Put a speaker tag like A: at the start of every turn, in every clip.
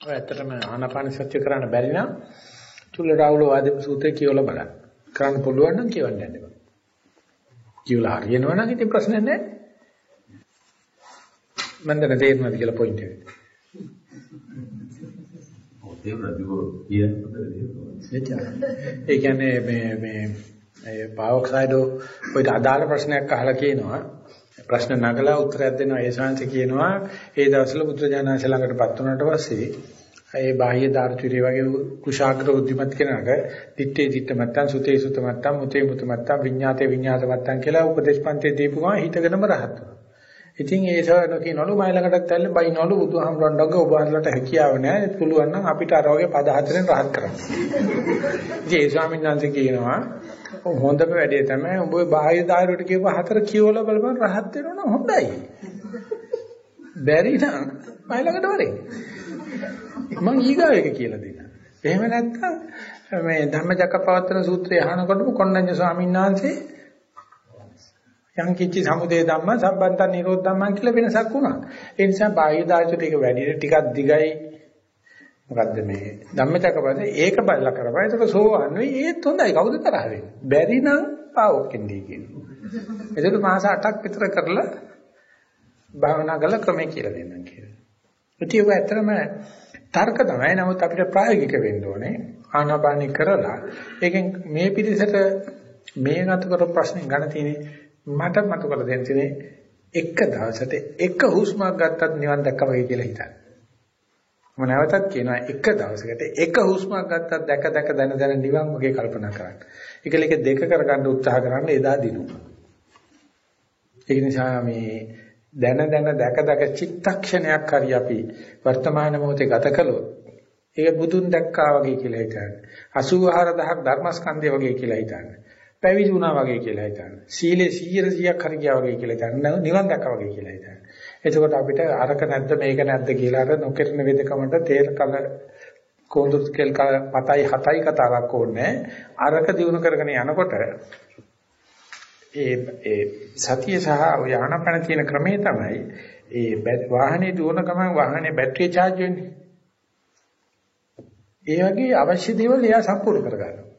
A: ඔය ඇත්තටම ආනාපාන සත්‍ය කරන්න බැරි නම් චුල්ල රාහුල වාදේ සූත්‍රය කියවලා බලන්න. කරන්න පුළුවන් නම් කියවන්න යන්න බෑ. කියවලා හරියනවා නම් ඉතින් ප්‍රශ්නයක් නැහැ. මම දැන් තේරෙනවද කියලා පොයින්ට් එක. ඒ කියන්නේ මේ මේ පාවොක්සයිඩෝ ඔය අදාළ ප්‍රශ්නයක් අහලා කියනවා ප්‍රශ්න නගලා උත්තරයක් දෙනවා ඒ ශාන්ති කියනවා ඒ දවස්වල පුත්‍රජානංශ ළඟටපත් වුණාට පස්සේ ඒ බාහ්‍ය දාර්ශනික වගේ කුශාග්‍ර උද්දිමත් කෙනාට දිත්තේ දිත්ත මත්තන් සුතේ සුත මත්තන් මුතේ මුත මත්තන් විඤ්ඤාතේ විඤ්ඤාත මත්තන් කියලා උපදේශ පන්තියේ දීපු ගමන් හිතගෙනම රහත් වෙනවා. ඉතින් ඒ සරණ කියනවලු මයි ළඟටත් ඇල්ල බයිනවලු බුදුහාමුදුරන්ට ඔබ වහන්සේලාට හැකියාව නැහැ පුළුවන් නම් අපිට අර වගේ පද හතරෙන් රහත් කරන්න. ඉතින් ඒ ස්වාමීන් වහන්සේ කියනවා හොඳම වැඩේ තමයි උඹ බාහ්‍ය දායරට කියප හතර කියවලා බලපන් රහත් වෙනවනම් හොඳයි. බැරි නම් මයි ළඟට වරේ. මං ඊගාව එක කියලා දෙන්න. එහෙම නැත්නම් මේ ධම්මචක්කපවත්තන සූත්‍රය අහනකොටම කොණ්ණඤ්ඤ ස්වාමීන් වහන්සේ යම් කිච්චි සමුදේ ධම්ම සම්බන්තන් නිරෝධ ධම්මන් කියලා වෙනසක් වුණා. ඒ නිසා බාහ්‍ය දාර්ශනික ටික වැඩි ටිකක් දිගයි මොකද්ද මේ ධම්මචක්කපවත්තන ඒක බලලා කරපුවා. ඒක සෝවන් වෙයි ඒත් හොඳයි කවුද තරහ වෙන්නේ. බැරි නම් පාවොක්කෙන්දී කියනවා. ඒක මාස 8ක් විතර කරලා භාවනා කරලා ක්‍රමයේ කියලා දෙන්නම් කියලා. ඉතින් ඒක ඇත්තටම තර්ක තමයි. නමුත් අපිට ප්‍රායෝගික වෙන්න ඕනේ. ආනාපානි කරලා ඒකෙන් මේ පිළිසෙට මේ ගත කර ප්‍රශ්නේ ගන්න තියෙන්නේ මට මතු කර දෙන්න තියෙන්නේ එක දවසට එක හුස්මක් ගත්තත් නිවන් දැක්කා වගේ කියලා හිතන්න. මම නැවතත් කියනවා එක දවසකට එක හුස්මක් ගත්තත් දැක දැක දන දන නිවන් වගේ කල්පනා කරන්න. ඒකල එක දෙක කරගන්න උත්සාහ කරන්න එදා දිනු. ඒක නිසා මේ දැන දැන දැක දැක චිත්තක්ෂණයක් හරි අපි වර්තමාන මොහොතේ ගත කළොත් ඒක බුදුන් දැක්කා වගේ කියලා හිතන්න. 84000ක් ධර්මස්කන්ධය වගේ කියලා හිතන්න. පැවිදි වුණා වගේ කියලා හිතන්න. සීලේ 100%ක් හරි ගියා වගේ කියලා හිතන්න. නිවන් දැක්කා වගේ කියලා හිතන්න. එතකොට අපිට අරක නැද්ද මේක නැද්ද කියලා අර නොකිරන වේදකමට තේර කල කොඳුත් කෙල් පතයි හතයි කතාවක් ඕනේ. අරක දිනු කරගෙන යනකොට ඒ ඒ සතිය සහ ඔය ආනපන තියෙන ක්‍රමේ තමයි ඒ වාහනේ දුවන ගමන් වාහනේ බැටරිය charge වෙන්නේ. ඒ වගේ අවශ්‍ය දේවල් එයා සම්පූර්ණ කරගන්නවා.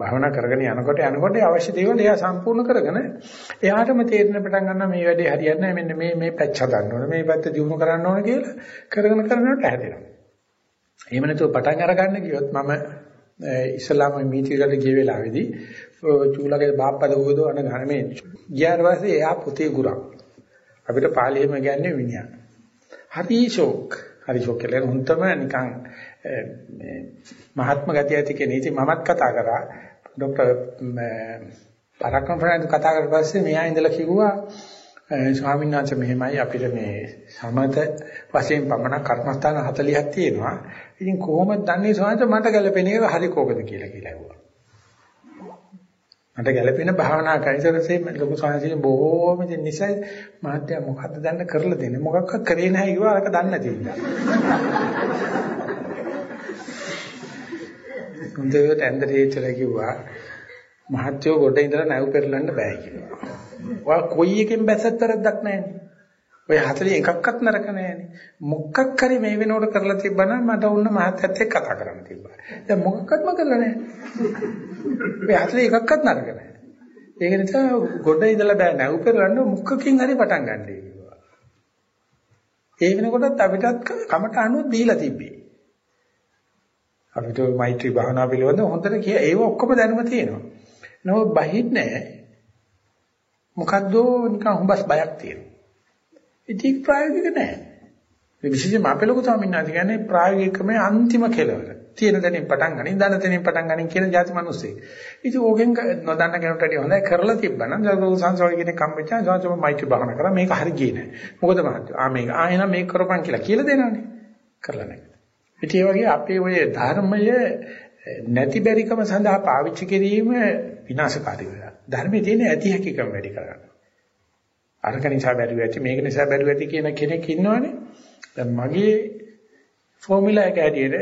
A: භාවනා කරගෙන යනකොට යනකොට අවශ්‍ය දේවල් එයා සම්පූර්ණ කරගෙන එයාටම තේරෙන පටන් ගන්නවා මේ වැඩේ හරියන්නේ නැහැ මෙන්න මේ මේ පැච් හදන්න ඕනේ මේ පැත්ත දියුණු කරන්න ඕනේ කියලා කරගෙන කරනකොට හැදෙනවා. එහෙම නැතුව පටන් අරගන්න කිව්වොත් මම ඉස්ලාම මීටිකට ගිය වෙලාවේදී චූලගේ බාප්පද උගද අන ගන්න මේ ගියාට පස්සේ එයා පුතේ ගුරක් අපිට පාලියෙම කියන්නේ විනය. හරි ෂෝක් හරි ෂෝක් කියලා හුන්තම නිකන් මේ මහත්ම ගතිය ඇති කෙනෙක්. ඉතින් මමත් කතා කරා ડોક્ટર පරක්කම් ෆ්‍රැන්ඩ් කතා කරලා පස්සේ මෙයා ඉඳලා කිව්වා ස්වාමීන් වහන්සේ මෙහෙමයි අපිට මේ සමත වශයෙන් පමණ කර්මස්ථාන 40ක් තියෙනවා. ඉතින් කොහොමද දන්නේ ස්වාමීන් මට ගැළපෙන එක හරි කෝකද කියලා කියලා ඇහුවා. මට ගැළපෙන භාවනා කයිසරසේ ලොකු ස්වාමීන් බොහෝම ඉතින් නිසා මාත්‍ය මොකද්ද දන්න කරලා දෙන්නේ මොකක්වත් කරේ නැහැ කිව්වා අරක දන්නේ නැති නිසා. හොඳට ඇන්දරේ ඉතලා කිව්වා මහත්යෝ ගොඩ ඉඳලා නැව් පෙරලන්න බෑ කියලා. ඔයා කොයි එකෙන් බැස්සත් වැරද්දක් නැහැනේ. ඔය හතරේ එකක්වත් නරක නැහැනේ. මොකක් හරි මේ වෙනකොට කරලා තිබ්බනම් මට උන්න මහත්යත් එක්ක කතා කරන්න තිබ්බා. දැන් මොකක්වත්ම කරලා නැහැ. ඔය හතරේ එකක්වත් නරක නැහැ. ඒක නිසා ගොඩ ඉඳලා බෑ නැව් පෙරලන්න මුක්කකින් හරි පටන් ගන්න කිව්වා. ඒ වෙනකොටත් අපිටත් කමට අනුව දීලා තිබ්බේ. අපිට මෛත්‍රී භාවනා පිළිබඳ හොඳට කිය ඒව ඔක්කොම දැනුම තියෙනවා. නෝ බහින්නේ මොකද්ද නිකන් හුඹස් බයක් තියෙනවා. ඉතින් ප්‍රායෝගික නැහැ. මේ විශේෂයෙන්ම අපේ ලොකු ස්වාමීන් වහන්සේ කියන්නේ ප්‍රායෝගිකමේ අන්තිම කෙලවර. තියෙන තැනින් පටන් ගනින්, දන තැනින් පටන් ගනින් කියන જાති මිනිස්සේ. ඉතින් ඕකෙන් නොදන්න කෙනෙකුට වැඩි හොඳයි කරලා තිබ්බනම් ජගෝ සංසෝය කියන කම්පිටා සංසෝම මෛත්‍රී භාවනා කරා මේක හරි ගියේ නැහැ. මොකද මහත්තයෝ ආ මේක ආ එහෙනම් මේක කරපන් කියලා කියලා දෙනවනේ. කරලා නැහැ. ඉතින් ඒ වගේ අපේ ඔය ධර්මය නැති බැරිකම සඳහා පාවිච්චි කිරීම විනාශකාරී වෙනවා. ධර්මයේ තියෙන ඇති හැකියකම වැඩි කරගන්න. අරක නිසා බැරුව ඇති මේක නිසා බැරුව ඇති කියන කෙනෙක් ඉන්නවනේ. දැන් මගේ ෆෝමියුලා එක හැටියට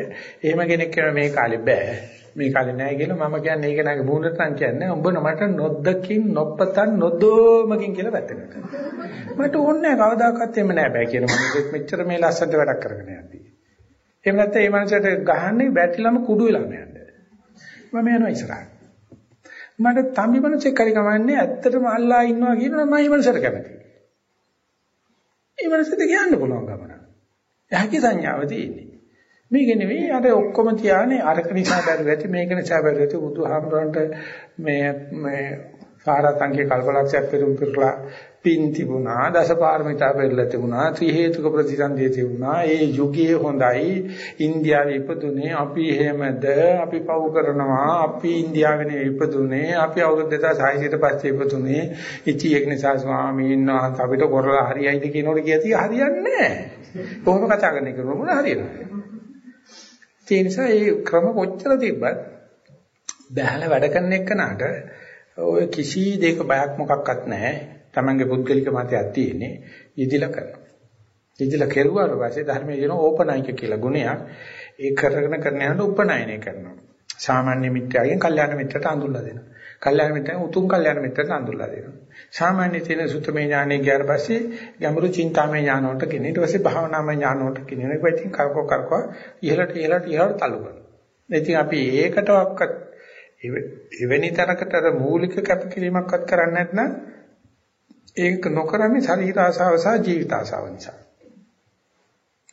A: එහෙම කෙනෙක් කියන මේ කාලේ බෑ. මේ කාලේ නෑ කියලා මම කියන්නේ ඒක නගේ බුණට නම් කියන්නේ උඹ මට නොදකින් නොපතන් නොදෝමකින් කියලා වැටෙනවා. මට ඕනේ නෑ කවදාකවත් එහෙම නෑ බෑ කියන මොකද මෙච්චර මේ ලස්සනට වැඩක් කරගෙන යන්නේ. එහෙම නැත්නම් මේ මනසට ගහන්නේ බැටරිලම කුඩු වෙලාම යන්න. මම යනවා ඉස්සරහට. මට තම්බි මනසෙක් හරි කමන්නේ ඇත්තටම අල්ලා ඉන්නවා කියනවා මම මේ මනසට කැමතියි. මේ මනසට කියන්න පුළුවන් ගමන. යහකි සංඥාව තියෙන්නේ. මේක නෙවෙයි අර ඔක්කොම තියානේ අරක නිසා බැරුව ඇති මේක නිසා බැරුව ඇති බුදුහාමුදුරන්ට මේ මේ සාරාංශික කල්පලක්ෂයක් පෙරම් පෙරලා පින් තිබුණා දසපාරමිතා පෙරලා තිබුණා ත්‍රි හේතුක ප්‍රතිසන්දිය තිබුණා. ඒ යුගයේ හොඳයි. ඉන්දියාවේ ඉපදුනේ අපි එහෙමද? අපි පව් කරනවා. අපි ඉන්දියාවේ ඉපදුනේ. අපි අවුරුදු 2600 ට පස්සේ ඉපදුනේ. ඉති ඒක නිසා ස්වාමීන් වහන්සේ අපිට කරලා හරියයිද කියනකොට කියති හරියන්නේ නැහැ. කොහොම කතා කරන්නේ කියලා මොන හරියන්නේ ඒ නිසා මේ ක්‍රම කොච්චර තිබ්බත් බහැලා වැඩ කරන එකනට ඔය කිසි දෙයක බයක් මොකක්වත් නැහැ. Tamange පුද්ගලික මතයක් තියෙන්නේ. ඉදිලා කරනවා. ඉදිලා කෙරුවාට පස්සේ ධර්මයේ කියන ඕපනයික කියලා ගුණයක් ඒ කරගෙන කරන යනකොට උපනයනය කරනවා. සාමාන්‍ය මිත්‍යාගෙන් කල්යාණ මිත්‍රට අඳුල්ලා දෙනවා. කල්යාණ මිත්‍රෙන් උතුම් කල්යාණ මිත්‍රට අඳුල්ලා දෙනවා. සාමාන්‍ය තියෙන සුතමේ ඥානෙ ගියාට පස්සේ ගැඹුරු චින්තාමය ඥාන වලට ගෙන ඊට පස්සේ භාවනාමය ඥාන වලට ගෙන ඒක ඉතින් කරකෝ කරකෝ ඉහළට ඉහළට ඉහළට තල්ලු කරනවා ඉතින් අපි ඒකටවත් එවැනි තරකට අර මූලික කැපකිරීමක්වත් කරන්නේ නැත්නම් ඒක නොකරන්නේ ශරීර ආසාව සහ ජීවිත ආසාව නිසා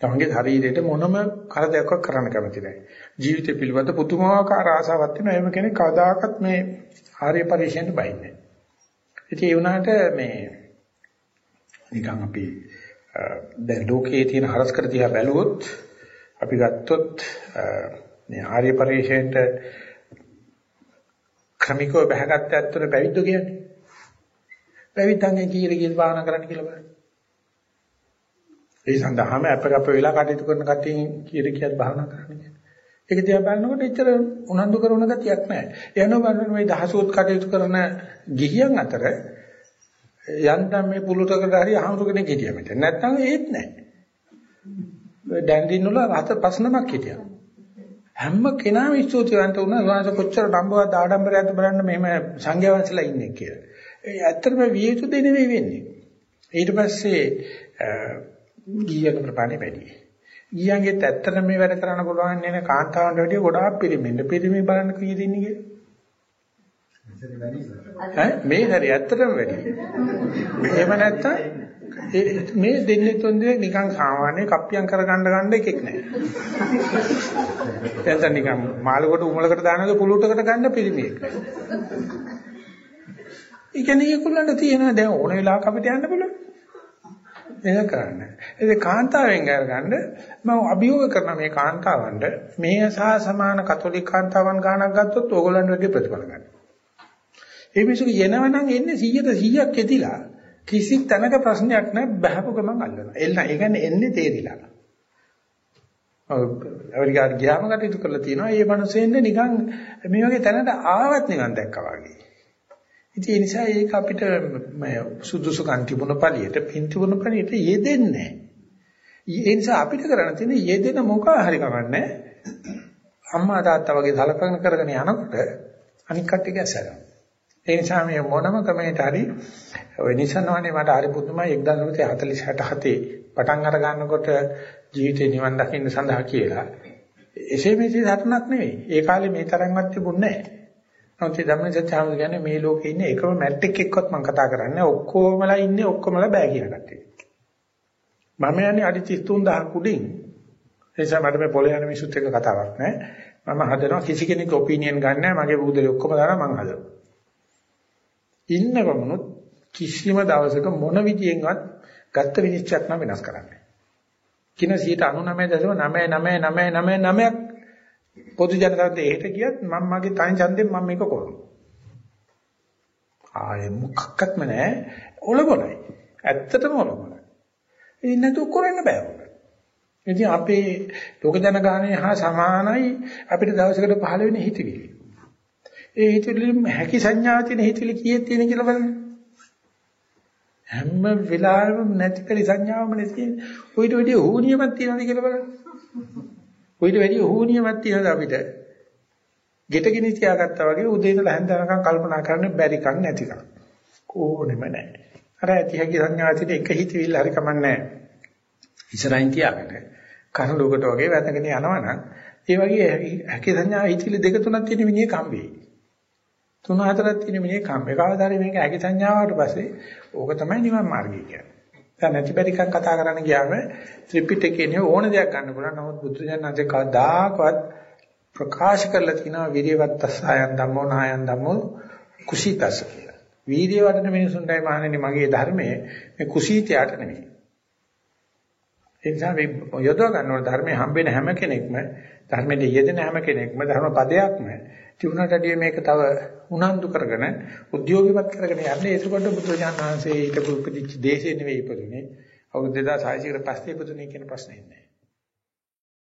A: තමන්ගේ ශරීරයට මොනම කරදරයක් කරන්න කැමති නැහැ. ජීවිතය පිළිබඳ පුදුමාකාර ආසාවක් තියෙනවා. එහෙම කෙනෙක් කවදාකවත් මේ ආර්ය පරිශ්‍රයට බයින්නේ නැහැ. ඉතින් ඒ වුණාට මේ නිකන් අපි දැන් ලෝකයේ තියෙන හරස්කර දිහා බැලුවොත් අපි ගත්තොත් මේ ආර්ය පරිශ්‍රයට ක්‍රමිකව බහගත්ත ඇත්තට පැවිද්දෝ කියන්නේ. පැවිද්දන්ගේ කීර කීර භාවනා කරන්න කියලා බලන්න. ඒ සඳහාම අපකප වෙලා කටයුතු කරන කටින් කීර කීර භාවනා කරන්න කියන්නේ. ඒක දිහා බලනකොට එච්චර උනන්දු කරන ගතියක් නැහැ. යනවා බලන්න මේ දහසුත් කටයුතු කරන ගිහියන් අතර යන්තම් මේ පුලුටකට හරි අහමුරු කෙනෙක් හිටියා මෙතන. නැත්නම් ඒත් නැහැ. ඩැන්ඩින් වල හත පස් නමක් හිටියා. හැම කෙනාම ස්තුතිවන්ත වුණා වාස කොච්චර නම්බුවක් ආඩම්බරයක්ද බලන්න මෙහෙම සංඝයා වහන්සේලා ඉන්නේ කියලා. ඒ ඇත්තටම විය යුතු දෙ නෙවෙයි වෙන්නේ. ඊට පස්සේ ගියක ප්‍රපාණි වැඩි. ගියන්ගෙත් ඇත්තට මේ වැඩ කරන්න පුළුවන් නේ කාන්තාවන්ට වැඩිය ගොඩාක් පිරිමින්ද පිරිමි බලන්න කීයද ඉන්නේ කියලා. මේ හරි ඇත්තටම වැඩි. එහෙම නැත්තම් මේ දෙන්නේ තුන් දෙනෙක් නිකන් සාමාන්‍ය කප්පියම් කරගන්න ගන්න එකෙක් නෑ. දැන් නිකන් මාළකට උමලකට දානක පුලුටකට ගන්න පිරිමියෙක්. ඒ කියන්නේ ඒගොල්ලන්ට තියෙනවා දැන් ඕන වෙලාවක අපිට යන්න පුළුවන්. ඒක කරන්නේ. ඒ කාන්තාවෙන් ගන්න මම අභියෝග කරන මේ කාන්තාවන්ට මේ සහ සමාන කතෝලික කාන්තාවන් ගානක් ගත්තොත් ඕගොල්ලන්ට වැඩි ප්‍රතිඵල ගන්න. ඒ මිනිස්සු යනවනම් එන්නේ 100ට 100ක් එදිලා කිසි තැනක ප්‍රශ්නයක් නැහැ බහපු ගමන් අල්ලනවා. එන්න ඒ කියන්නේ එන්නේ තේරිලා. ඔව් ඇමරිකාට ගියාම කටයුතු කරලා තියෙනවා. ඒ මිනිස්සෙන්නේ නිකන් මේ වගේ තැනකට ආවත් නිකන් දැක්කා වගේ. ඉතින් ඒ නිසා ඒක අපිට සුදුසුකම් තිබුණ පළියට පින් තිබුණ පළියට යෙදෙන්නේ ඒ නිසා අපිට කරන්න තියෙන්නේ යෙදෙන මොකක් හරි කවන්නේ අම්මා තාත්තා වගේ සලකන කරගෙන යනකොට අනික් කට්ටිය ගැසෙනවා ඒ නිසා මේ මොනම ක්‍රමයකට හරි ඔය නිසනවනේ මට හරි පුදුමයි 1947 පටන් අර ගන්නකොට ජීවිතේ නිවන් දකින්න සඳහා කියලා එසේ මෙසේ සටනක් නෙවෙයි ඒ කාලේ මේ තරම්වත් තිබුණේ නැහැ නමුත් ධම්මසත්‍යම කියන්නේ මේ ලෝකේ ඉන්නේ එකම මැට්‍රික් එක්කවත් මම කතා කරන්නේ ඔක්කොමලා ඉන්නේ ඔක්කොමලා බෑ කියන කට්ටිය. මම යන්නේ අඩි 33000 කුඩින්. ඒ නිසා මට මේ පොළේ යන මිනිස්සුත් එක්ක කතාවක් නැහැ. මම හදනවා කිසි කෙනෙක් ඔපිනියන් ගන්න නැහැ. මගේ බුදුදලේ ඔක්කොම දානවා මම හදනවා. ඉන්න ගමනොත් කිසිම දවසක මොන විදියෙන්වත් ගත්ත විනිශ්චයක් නම් වෙනස් කරන්නේ. කින 99.99999ක් පොදු ජනතාවට එහෙට ගියත් මම මගේ තනි ඡන්දයෙන් මම මේක කරනවා. ආයේ මොකක්වත්ම නැහැ ඔලබලයි. ඇත්තටම ඔලබලයි. ඉතින් නැතු කරන්න බෑ ඔක. ඉතින් අපේ ලෝක ජනගහනය හා සමානයි අපිට දවසකට පහළ වෙන හිතවිලි. ඒ හිතවිලි හැකි සංඥා තියෙන හිතවිලි කීයක් තියෙන කියලා බලන්න. හැම වෙලාවෙම නැති පරි සංඥාවම නැති. ඔයිට වැඩි ඕනියමක් තියෙනවද කියලා බලන්න. කොයිට වැඩි ඕනියමක් තියනද අපිට? ගෙටගිනි තියාගත්තා වගේ උදේ ඉඳලා හැන්දනකම් කල්පනා කරන්න බැරි කන් නැතිකම්. ඕනෙම නැහැ. අර ඇති හැකි සංඥාතිට එක හිතවිල්ල හරි කමන්නේ නැහැ. ඉස්සරහින් තියාගෙන කනඩුවකට වගේ වැටගෙන යනවනම් ඒ වගේ හැකි සංඥා හිතිලි දෙක තුනක් තියෙන මිනිහ කම්බේ. තුන හතරක් තියෙන මිනිහ කම්බේ. කවදාද මේක හැකි සංඥාවට පස්සේ ඕක තමයි නිවන් මාර්ගය කියන්නේ. දැන් නැති බැරිකක් කතා කරන්න ගියාම ත්‍රිපිටකේ නේ ඕන දෙයක් ගන්න පුළුවන්. නමුත් බුදුජානනාංශේ කවදාකවත් ප්‍රකාශ කරලා තියෙනවා විරියවත්තසයන් ධම්මෝ නායන් ධම්මෝ කුසීතස කියලා. වීර්ය වඩන මිනිසුන්ටයි මහණෙනි මගේ ධර්මයේ මේ කුසීතයට නෙමෙයි. ඒ නිසා මේ යොදව ගන්නකොට ධර්මයේ හම්බෙන හැම කෙනෙක්ම ධර්මයේ යෙදෙන හැම කෙනෙක්ම ධර්ම පදයක්ම තිබුණටදී මේක තව උනන්දු කරගෙන උද්‍යෝගිමත් කරගෙන යන්නේ. ඒකකොට බුදුරජාණන් වහන්සේ ඊට උපදිච්ච දේශේ නෙවෙයි ඉපදුනේ. අවුරුදු 2600 කට පස්සේ ඉපදුනේ කියන ප්‍රශ්නේ නෑ